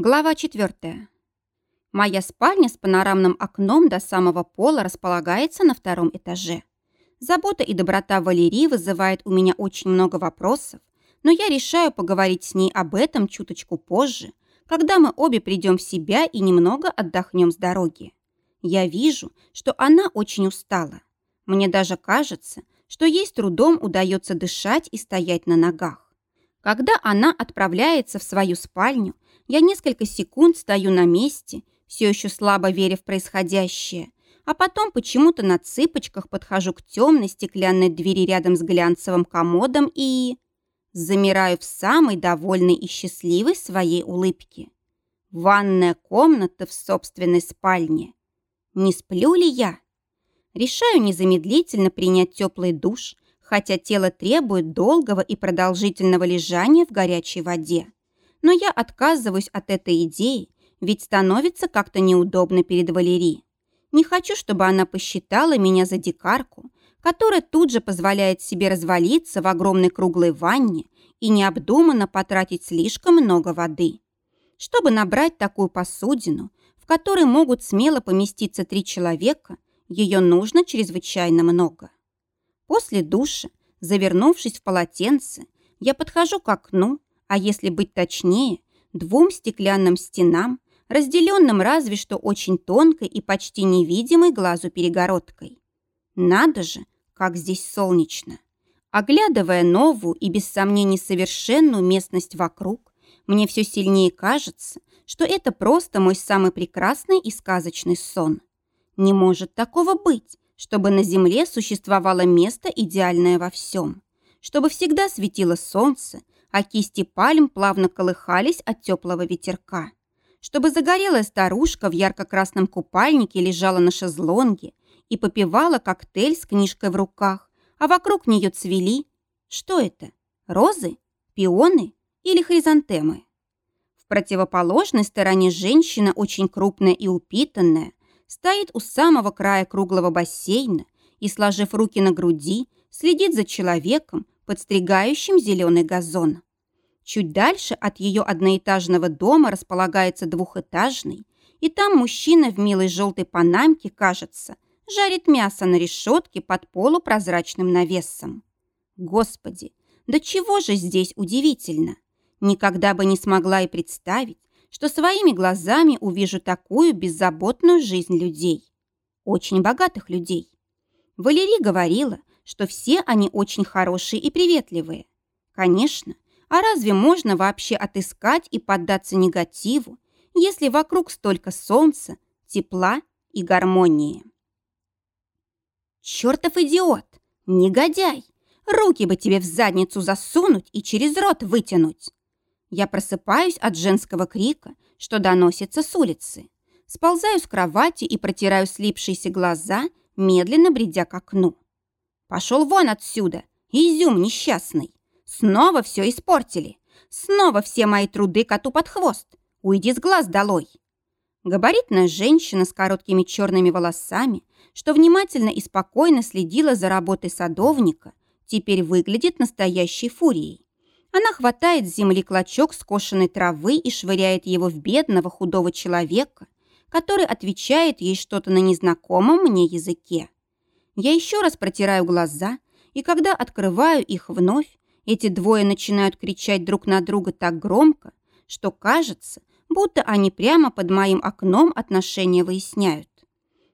Глава 4. Моя спальня с панорамным окном до самого пола располагается на втором этаже. Забота и доброта Валерии вызывает у меня очень много вопросов, но я решаю поговорить с ней об этом чуточку позже, когда мы обе придем в себя и немного отдохнем с дороги. Я вижу, что она очень устала. Мне даже кажется, что ей с трудом удается дышать и стоять на ногах. Когда она отправляется в свою спальню, я несколько секунд стою на месте, все еще слабо веря в происходящее, а потом почему-то на цыпочках подхожу к темной стеклянной двери рядом с глянцевым комодом и... Замираю в самой довольной и счастливой своей улыбке. Ванная комната в собственной спальне. Не сплю ли я? Решаю незамедлительно принять теплый душ, хотя тело требует долгого и продолжительного лежания в горячей воде но я отказываюсь от этой идеи, ведь становится как-то неудобно перед Валерией. Не хочу, чтобы она посчитала меня за дикарку, которая тут же позволяет себе развалиться в огромной круглой ванне и необдуманно потратить слишком много воды. Чтобы набрать такую посудину, в которой могут смело поместиться три человека, ее нужно чрезвычайно много. После душа, завернувшись в полотенце, я подхожу к окну а если быть точнее, двум стеклянным стенам, разделенным разве что очень тонкой и почти невидимой глазу перегородкой. Надо же, как здесь солнечно. Оглядывая новую и без сомнений совершенную местность вокруг, мне все сильнее кажется, что это просто мой самый прекрасный и сказочный сон. Не может такого быть, чтобы на Земле существовало место идеальное во всем, чтобы всегда светило солнце, а кисти пальм плавно колыхались от теплого ветерка. Чтобы загорелая старушка в ярко-красном купальнике лежала на шезлонге и попивала коктейль с книжкой в руках, а вокруг нее цвели... Что это? Розы? Пионы? Или хризантемы? В противоположной стороне женщина, очень крупная и упитанная, стоит у самого края круглого бассейна и, сложив руки на груди, следит за человеком, подстригающим зеленый газон. Чуть дальше от ее одноэтажного дома располагается двухэтажный, и там мужчина в милой желтой панамке, кажется, жарит мясо на решетке под полупрозрачным навесом. Господи, да чего же здесь удивительно! Никогда бы не смогла и представить, что своими глазами увижу такую беззаботную жизнь людей. Очень богатых людей. Валерий говорила, что все они очень хорошие и приветливые. Конечно, а разве можно вообще отыскать и поддаться негативу, если вокруг столько солнца, тепла и гармонии? Чертов идиот! Негодяй! Руки бы тебе в задницу засунуть и через рот вытянуть. Я просыпаюсь от женского крика, что доносится с улицы. Сползаю с кровати и протираю слипшиеся глаза, медленно бредя к окну. Пошел вон отсюда, изюм несчастный. Снова все испортили. Снова все мои труды коту под хвост. Уйди с глаз долой. Габаритная женщина с короткими черными волосами, что внимательно и спокойно следила за работой садовника, теперь выглядит настоящей фурией. Она хватает с земли клочок скошенной травы и швыряет его в бедного худого человека, который отвечает ей что-то на незнакомом мне языке. Я еще раз протираю глаза, и когда открываю их вновь, эти двое начинают кричать друг на друга так громко, что кажется, будто они прямо под моим окном отношения выясняют.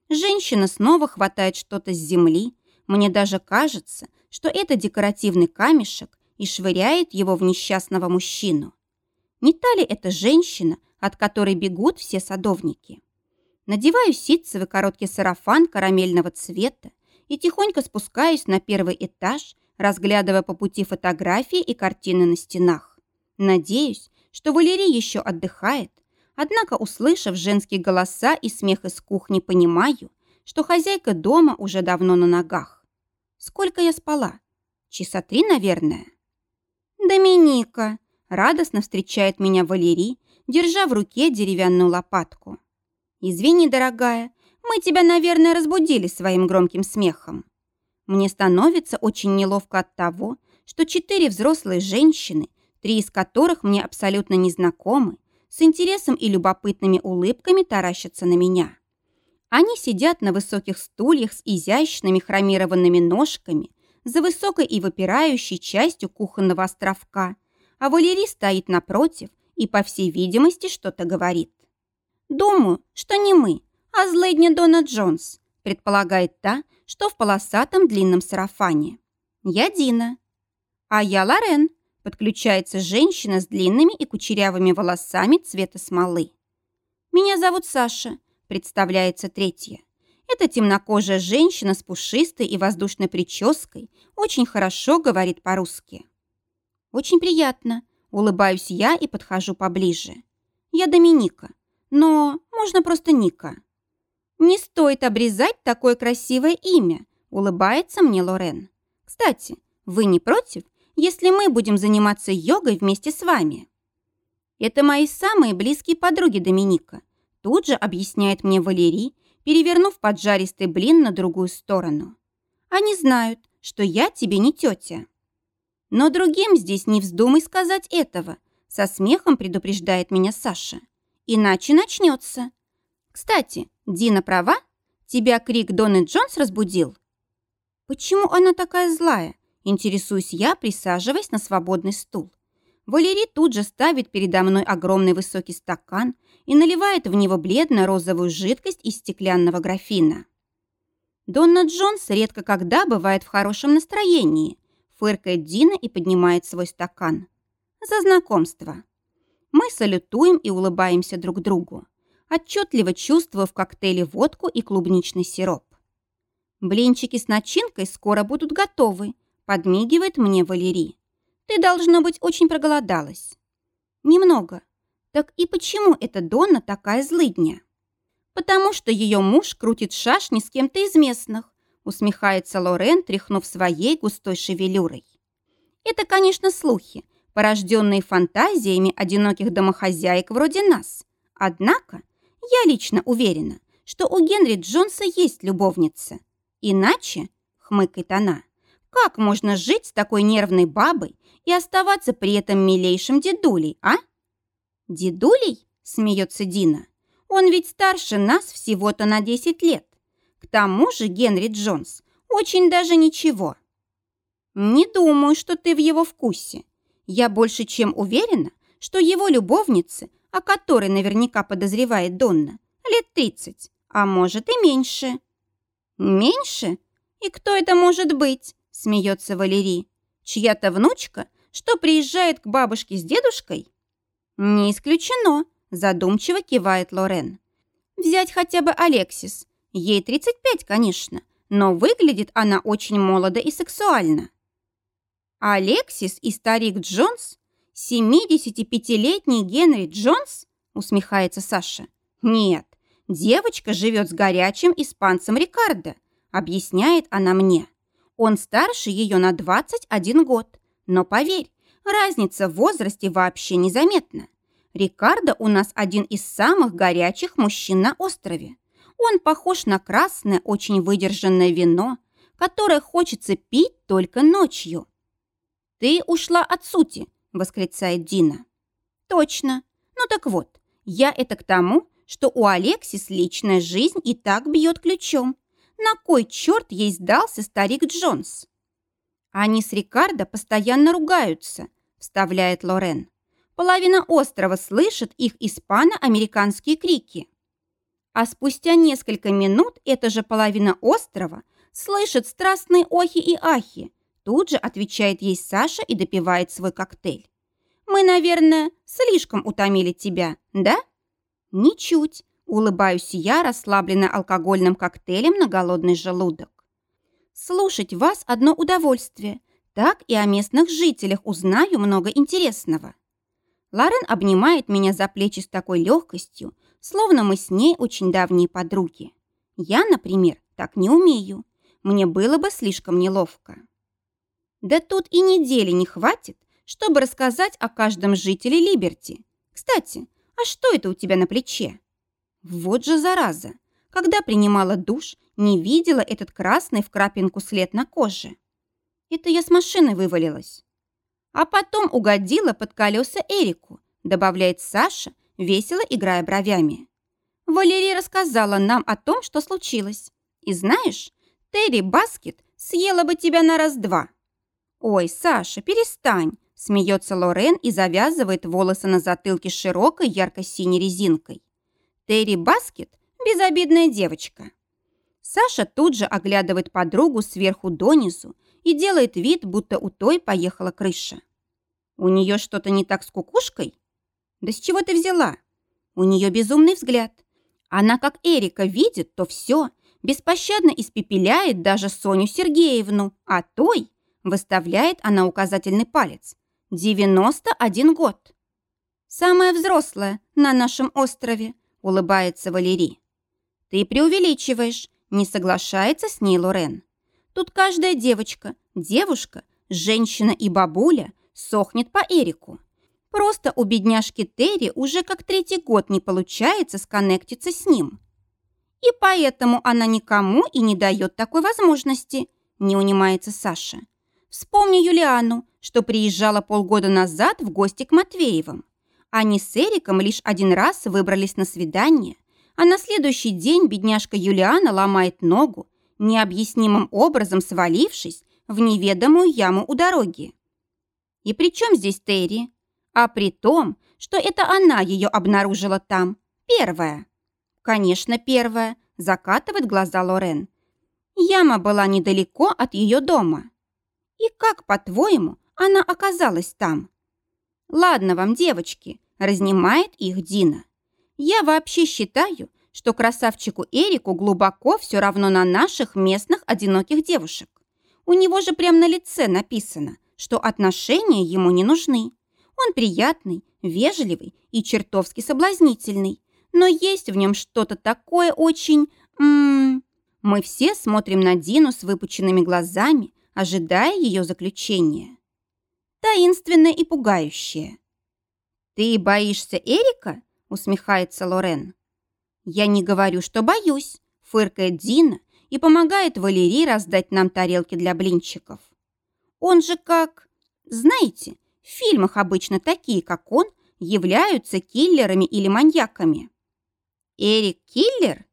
Женщина снова хватает что-то с земли. Мне даже кажется, что это декоративный камешек и швыряет его в несчастного мужчину. Не та ли это женщина, от которой бегут все садовники? Надеваю ситцевый короткий сарафан карамельного цвета и тихонько спускаюсь на первый этаж, разглядывая по пути фотографии и картины на стенах. Надеюсь, что Валерий еще отдыхает, однако, услышав женские голоса и смех из кухни, понимаю, что хозяйка дома уже давно на ногах. Сколько я спала? Часа три, наверное. «Доминика!» – радостно встречает меня Валерий, держа в руке деревянную лопатку. «Извини, дорогая, мы тебя, наверное, разбудили своим громким смехом. Мне становится очень неловко от того, что четыре взрослые женщины, три из которых мне абсолютно незнакомы, с интересом и любопытными улыбками таращатся на меня. Они сидят на высоких стульях с изящными хромированными ножками за высокой и выпирающей частью кухонного островка, а Валерий стоит напротив и, по всей видимости, что-то говорит. «Думаю, что не мы, а злыдня Дона Джонс», предполагает та, что в полосатом длинном сарафане. «Я Дина». «А я Лорен», подключается женщина с длинными и кучерявыми волосами цвета смолы. «Меня зовут Саша», представляется третья. Эта темнокожая женщина с пушистой и воздушной прической очень хорошо говорит по-русски. «Очень приятно», – улыбаюсь я и подхожу поближе. «Я Доминика, но можно просто Ника». «Не стоит обрезать такое красивое имя», – улыбается мне Лорен. «Кстати, вы не против, если мы будем заниматься йогой вместе с вами?» «Это мои самые близкие подруги Доминика», – Тут же объясняет мне Валерий, перевернув поджаристый блин на другую сторону. Они знают, что я тебе не тетя. Но другим здесь не вздумай сказать этого, со смехом предупреждает меня Саша. Иначе начнется. Кстати, Дина права? Тебя крик Доны Джонс разбудил? Почему она такая злая? Интересуюсь я, присаживаясь на свободный стул. Валерий тут же ставит передо мной огромный высокий стакан и наливает в него бледно-розовую жидкость из стеклянного графина. Донна Джонс редко когда бывает в хорошем настроении, фыркает Дина и поднимает свой стакан. За знакомство. Мы салютуем и улыбаемся друг другу, отчетливо чувствуя в коктейле водку и клубничный сироп. Блинчики с начинкой скоро будут готовы, подмигивает мне Валерий. Ты, должно быть, очень проголодалась. Немного. Так и почему эта Донна такая злыдня? Потому что ее муж крутит шашни с кем-то из местных, усмехается Лорен, тряхнув своей густой шевелюрой. Это, конечно, слухи, порожденные фантазиями одиноких домохозяек вроде нас. Однако я лично уверена, что у Генри Джонса есть любовница. Иначе, хмыкает она, как можно жить с такой нервной бабой и оставаться при этом милейшим дедулей, а? Дедулей? Смеется Дина. Он ведь старше нас всего-то на 10 лет. К тому же Генри Джонс очень даже ничего. Не думаю, что ты в его вкусе. Я больше чем уверена, что его любовницы, о которой наверняка подозревает Донна, лет 30, а может и меньше. Меньше? И кто это может быть? Смеется Валерий. Чья-то внучка что приезжает к бабушке с дедушкой? Не исключено, задумчиво кивает Лорен. Взять хотя бы Алексис. Ей 35, конечно, но выглядит она очень молодо и сексуально. Алексис и старик Джонс? 75-летний Генри Джонс? Усмехается Саша. Нет, девочка живет с горячим испанцем Рикардо, объясняет она мне. Он старше ее на 21 год. Но поверь, разница в возрасте вообще незаметна. Рикардо у нас один из самых горячих мужчин на острове. Он похож на красное, очень выдержанное вино, которое хочется пить только ночью. «Ты ушла от сути», — восклицает Дина. «Точно. Ну так вот, я это к тому, что у Алексис личная жизнь и так бьет ключом. На кой черт ей сдался старик Джонс?» «Они с Рикардо постоянно ругаются», – вставляет Лорен. «Половина острова слышит их испано-американские крики». А спустя несколько минут эта же половина острова слышит страстные охи и ахи. Тут же отвечает ей Саша и допивает свой коктейль. «Мы, наверное, слишком утомили тебя, да?» «Ничуть», – улыбаюсь я, расслабленно алкогольным коктейлем на голодный желудок. Слушать вас одно удовольствие. Так и о местных жителях узнаю много интересного. Ларен обнимает меня за плечи с такой легкостью, словно мы с ней очень давние подруги. Я, например, так не умею. Мне было бы слишком неловко. Да тут и недели не хватит, чтобы рассказать о каждом жителе Либерти. Кстати, а что это у тебя на плече? Вот же зараза. Когда принимала душ, не видела этот красный в крапинку след на коже. Это я с машины вывалилась. А потом угодила под колеса Эрику, добавляет Саша, весело играя бровями. Валерия рассказала нам о том, что случилось. И знаешь, Терри Баскет съела бы тебя на раз-два. Ой, Саша, перестань, смеется Лорен и завязывает волосы на затылке широкой ярко-синей резинкой. Терри Баскет – безобидная девочка. Саша тут же оглядывает подругу сверху донизу и делает вид, будто у той поехала крыша. У нее что-то не так с кукушкой? Да с чего ты взяла? У нее безумный взгляд. Она, как Эрика, видит, то все, беспощадно испепеляет даже Соню Сергеевну, а той выставляет она указательный палец. 91 год. Самая взрослая на нашем острове, улыбается Валерий. Ты преувеличиваешь, не соглашается с ней Лорен. Тут каждая девочка, девушка, женщина и бабуля сохнет по Эрику. Просто у бедняжки Терри уже как третий год не получается сконнектиться с ним. И поэтому она никому и не дает такой возможности, не унимается Саша. Вспомни Юлиану, что приезжала полгода назад в гости к Матвеевым. Они с Эриком лишь один раз выбрались на свидание, а на следующий день бедняжка Юлиана ломает ногу, необъяснимым образом свалившись в неведомую яму у дороги. И при чем здесь Терри? А при том, что это она ее обнаружила там, первая. Конечно, первая, закатывает глаза Лорен. Яма была недалеко от ее дома. И как, по-твоему, она оказалась там? Ладно вам, девочки, разнимает их Дина. Я вообще считаю, что красавчику Эрику глубоко все равно на наших местных одиноких девушек. У него же прямо на лице написано, что отношения ему не нужны. Он приятный, вежливый и чертовски соблазнительный, но есть в нем что-то такое очень... М -м -м. Мы все смотрим на Дину с выпученными глазами, ожидая ее заключения. Таинственное и пугающее. «Ты боишься Эрика?» – усмехается Лорен. «Я не говорю, что боюсь», – фыркает Дина и помогает Валерии раздать нам тарелки для блинчиков. Он же как... Знаете, в фильмах обычно такие, как он, являются киллерами или маньяками. Эрик Киллер?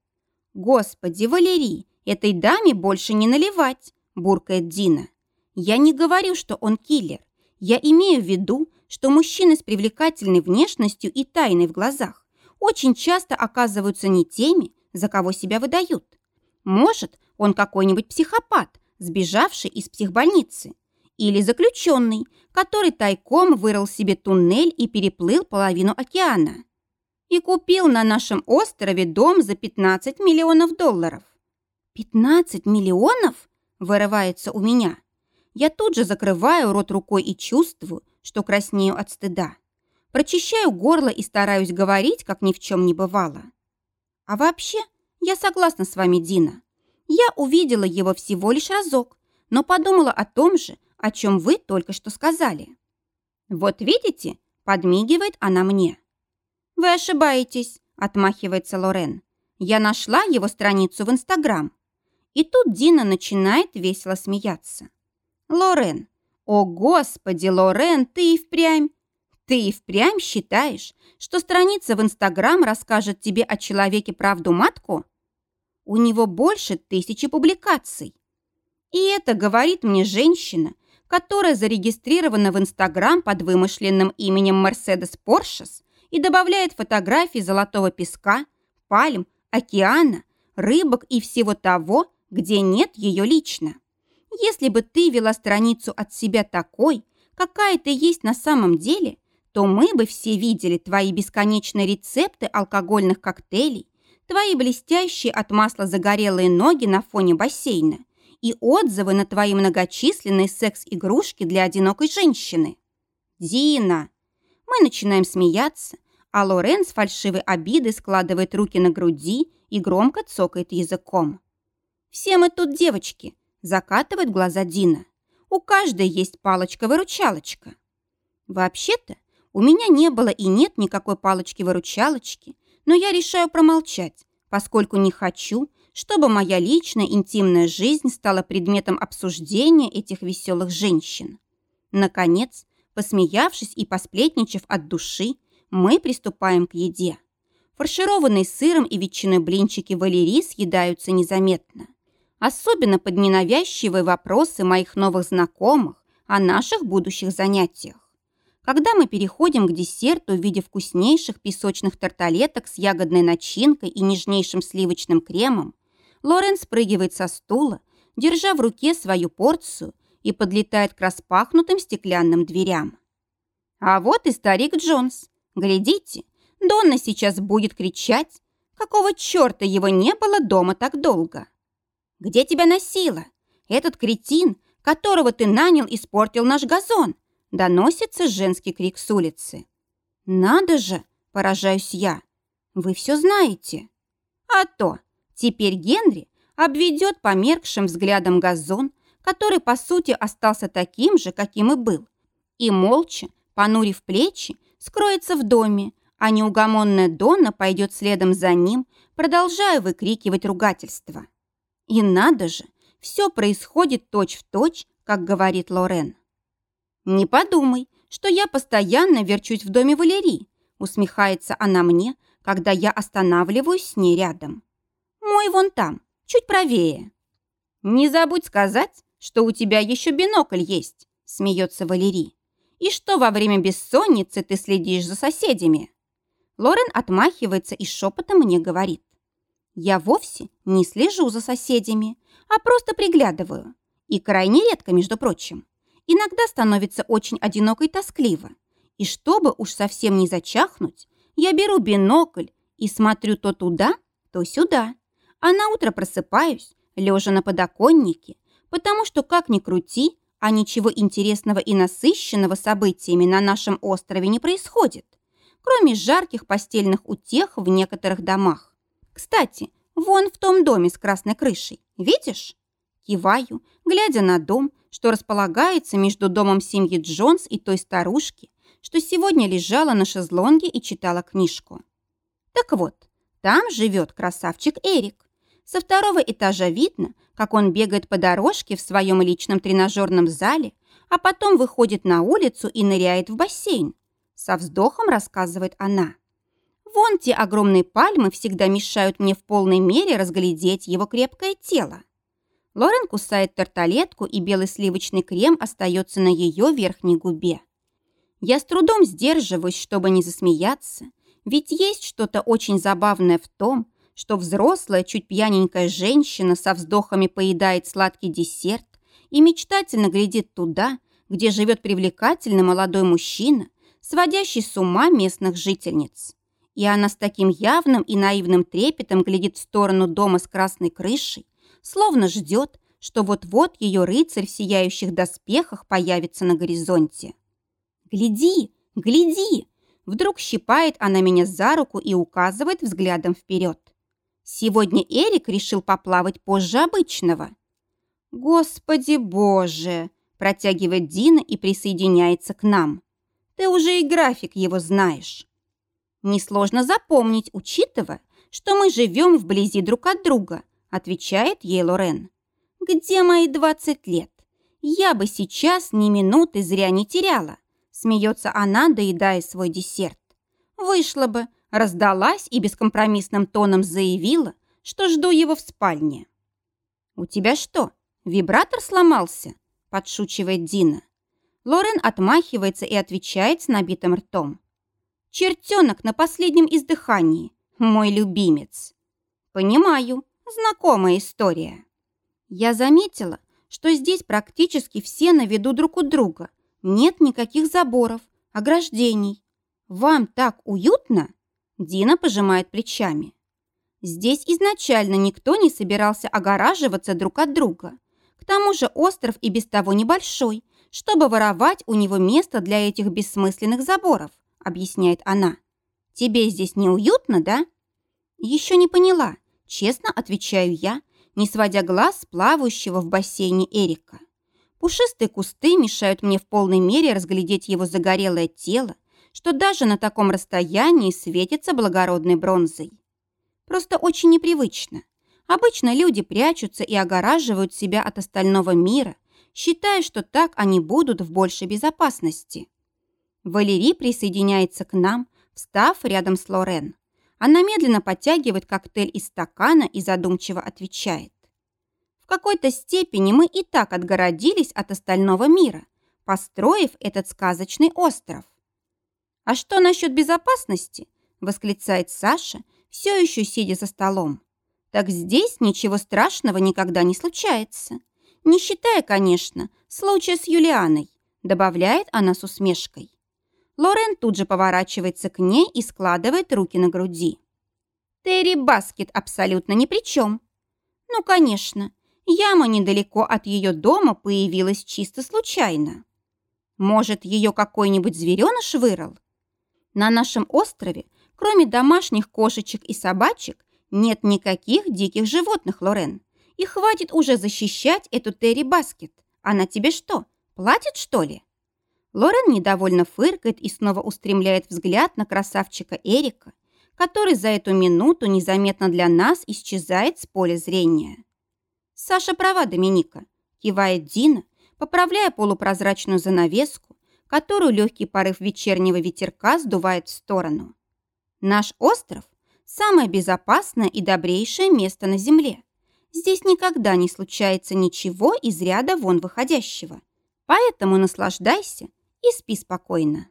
Господи, Валерий, этой даме больше не наливать, буркает Дина. Я не говорю, что он киллер. Я имею в виду, что мужчины с привлекательной внешностью и тайной в глазах очень часто оказываются не теми, за кого себя выдают. Может, он какой-нибудь психопат, сбежавший из психбольницы, или заключенный, который тайком вырыл себе туннель и переплыл половину океана. И купил на нашем острове дом за 15 миллионов долларов. 15 миллионов? Вырывается у меня. Я тут же закрываю рот рукой и чувствую, что краснею от стыда. Прочищаю горло и стараюсь говорить, как ни в чем не бывало. А вообще, я согласна с вами, Дина. Я увидела его всего лишь разок, но подумала о том же, о чем вы только что сказали. Вот видите, подмигивает она мне. Вы ошибаетесь, отмахивается Лорен. Я нашла его страницу в Инстаграм. И тут Дина начинает весело смеяться. Лорен, о господи, Лорен, ты и впрямь. Ты и впрямь считаешь, что страница в Инстаграм расскажет тебе о человеке правду матку? У него больше тысячи публикаций. И это говорит мне женщина, которая зарегистрирована в Инстаграм под вымышленным именем Мерседес Поршес и добавляет фотографии золотого песка, пальм, океана, рыбок и всего того, где нет ее лично. Если бы ты вела страницу от себя такой, какая ты есть на самом деле, то мы бы все видели твои бесконечные рецепты алкогольных коктейлей, твои блестящие от масла загорелые ноги на фоне бассейна и отзывы на твои многочисленные секс-игрушки для одинокой женщины. Дина! Мы начинаем смеяться, а Лорен с фальшивой обидой складывает руки на груди и громко цокает языком. «Все мы тут девочки», – закатывает глаза Дина. «У каждой есть палочка-выручалочка». Вообще-то, у меня не было и нет никакой палочки-выручалочки, но я решаю промолчать, поскольку не хочу, чтобы моя личная интимная жизнь стала предметом обсуждения этих веселых женщин. Наконец, посмеявшись и посплетничав от души, мы приступаем к еде. Фаршированные сыром и ветчиной блинчики Валерии съедаются незаметно. Особенно под ненавязчивые вопросы моих новых знакомых о наших будущих занятиях. Когда мы переходим к десерту в виде вкуснейших песочных тарталеток с ягодной начинкой и нежнейшим сливочным кремом, Лорен спрыгивает со стула, держа в руке свою порцию и подлетает к распахнутым стеклянным дверям. А вот и старик Джонс. Глядите, Донна сейчас будет кричать, какого черта его не было дома так долго. Где тебя носило? Этот кретин, которого ты нанял, испортил наш газон. Доносится женский крик с улицы. Надо же, поражаюсь я. Вы все знаете. А то, теперь Генри обведет померкшим взглядом газон, который, по сути, остался таким же, каким и был, и молча, понурив плечи, скроется в доме, а неугомонная Донна пойдет следом за ним, продолжая выкрикивать ругательство. И надо же, все происходит точь-в-точь, точь, как говорит Лорен. «Не подумай, что я постоянно верчусь в доме Валерии», усмехается она мне, когда я останавливаюсь с ней рядом. «Мой вон там, чуть правее». «Не забудь сказать, что у тебя еще бинокль есть», смеется Валерий. «И что во время бессонницы ты следишь за соседями?» Лорен отмахивается и шепотом мне говорит. Я вовсе не слежу за соседями, а просто приглядываю. И крайне редко, между прочим. Иногда становится очень одиноко и тоскливо. И чтобы уж совсем не зачахнуть, я беру бинокль и смотрю то туда, то сюда. А на утро просыпаюсь, лежа на подоконнике, потому что, как ни крути, а ничего интересного и насыщенного событиями на нашем острове не происходит кроме жарких постельных утех в некоторых домах. Кстати, вон в том доме с красной крышей, видишь? Киваю, глядя на дом, что располагается между домом семьи Джонс и той старушки, что сегодня лежала на шезлонге и читала книжку. Так вот, там живет красавчик Эрик. Со второго этажа видно, как он бегает по дорожке в своем личном тренажерном зале, а потом выходит на улицу и ныряет в бассейн, со вздохом рассказывает она. Вон те огромные пальмы всегда мешают мне в полной мере разглядеть его крепкое тело. Лорен кусает тарталетку, и белый сливочный крем остается на ее верхней губе. Я с трудом сдерживаюсь, чтобы не засмеяться, ведь есть что-то очень забавное в том, что взрослая, чуть пьяненькая женщина со вздохами поедает сладкий десерт и мечтательно глядит туда, где живет привлекательный молодой мужчина, сводящий с ума местных жительниц. И она с таким явным и наивным трепетом глядит в сторону дома с красной крышей, словно ждет, что вот-вот ее рыцарь в сияющих доспехах появится на горизонте. «Гляди, гляди!» Вдруг щипает она меня за руку и указывает взглядом вперед. Сегодня Эрик решил поплавать позже обычного. «Господи боже!» протягивает Дина и присоединяется к нам. Ты уже и график его знаешь. Несложно запомнить, учитывая, что мы живем вблизи друг от друга, отвечает ей Лорен. Где мои 20 лет? Я бы сейчас ни минуты зря не теряла. Смеется она, доедая свой десерт. Вышла бы, раздалась и бескомпромиссным тоном заявила, что жду его в спальне. «У тебя что, вибратор сломался?» – подшучивает Дина. Лорен отмахивается и отвечает с набитым ртом. «Чертенок на последнем издыхании, мой любимец». «Понимаю, знакомая история». Я заметила, что здесь практически все на виду друг у друга. Нет никаких заборов, ограждений. Вам так уютно?» Дина пожимает плечами. Здесь изначально никто не собирался огораживаться друг от друга. К тому же остров и без того небольшой, чтобы воровать у него место для этих бессмысленных заборов, объясняет она. Тебе здесь неуютно, да? Еще не поняла, честно отвечаю я, не сводя глаз с плавающего в бассейне Эрика. Пушистые кусты мешают мне в полной мере разглядеть его загорелое тело, что даже на таком расстоянии светится благородной бронзой. Просто очень непривычно. Обычно люди прячутся и огораживают себя от остального мира, считая, что так они будут в большей безопасности. Валерий присоединяется к нам, встав рядом с Лорен. Она медленно подтягивает коктейль из стакана и задумчиво отвечает. В какой-то степени мы и так отгородились от остального мира, построив этот сказочный остров. «А что насчет безопасности?» – восклицает Саша, все еще сидя за столом. «Так здесь ничего страшного никогда не случается. Не считая, конечно, случая с Юлианой», – добавляет она с усмешкой. Лорен тут же поворачивается к ней и складывает руки на груди. Терри Баскет абсолютно ни при чем. Ну, конечно, яма недалеко от ее дома появилась чисто случайно. Может, ее какой-нибудь звереныш вырыл? На нашем острове, кроме домашних кошечек и собачек, нет никаких диких животных, Лорен. И хватит уже защищать эту Терри Баскет. Она тебе что, платит, что ли? Лорен недовольно фыркает и снова устремляет взгляд на красавчика Эрика, который за эту минуту незаметно для нас исчезает с поля зрения. «Саша права, Доминика», – кивает Дина, поправляя полупрозрачную занавеску, которую легкий порыв вечернего ветерка сдувает в сторону. «Наш остров – самое безопасное и добрейшее место на Земле. Здесь никогда не случается ничего из ряда вон выходящего. Поэтому наслаждайся – и спи спокойно.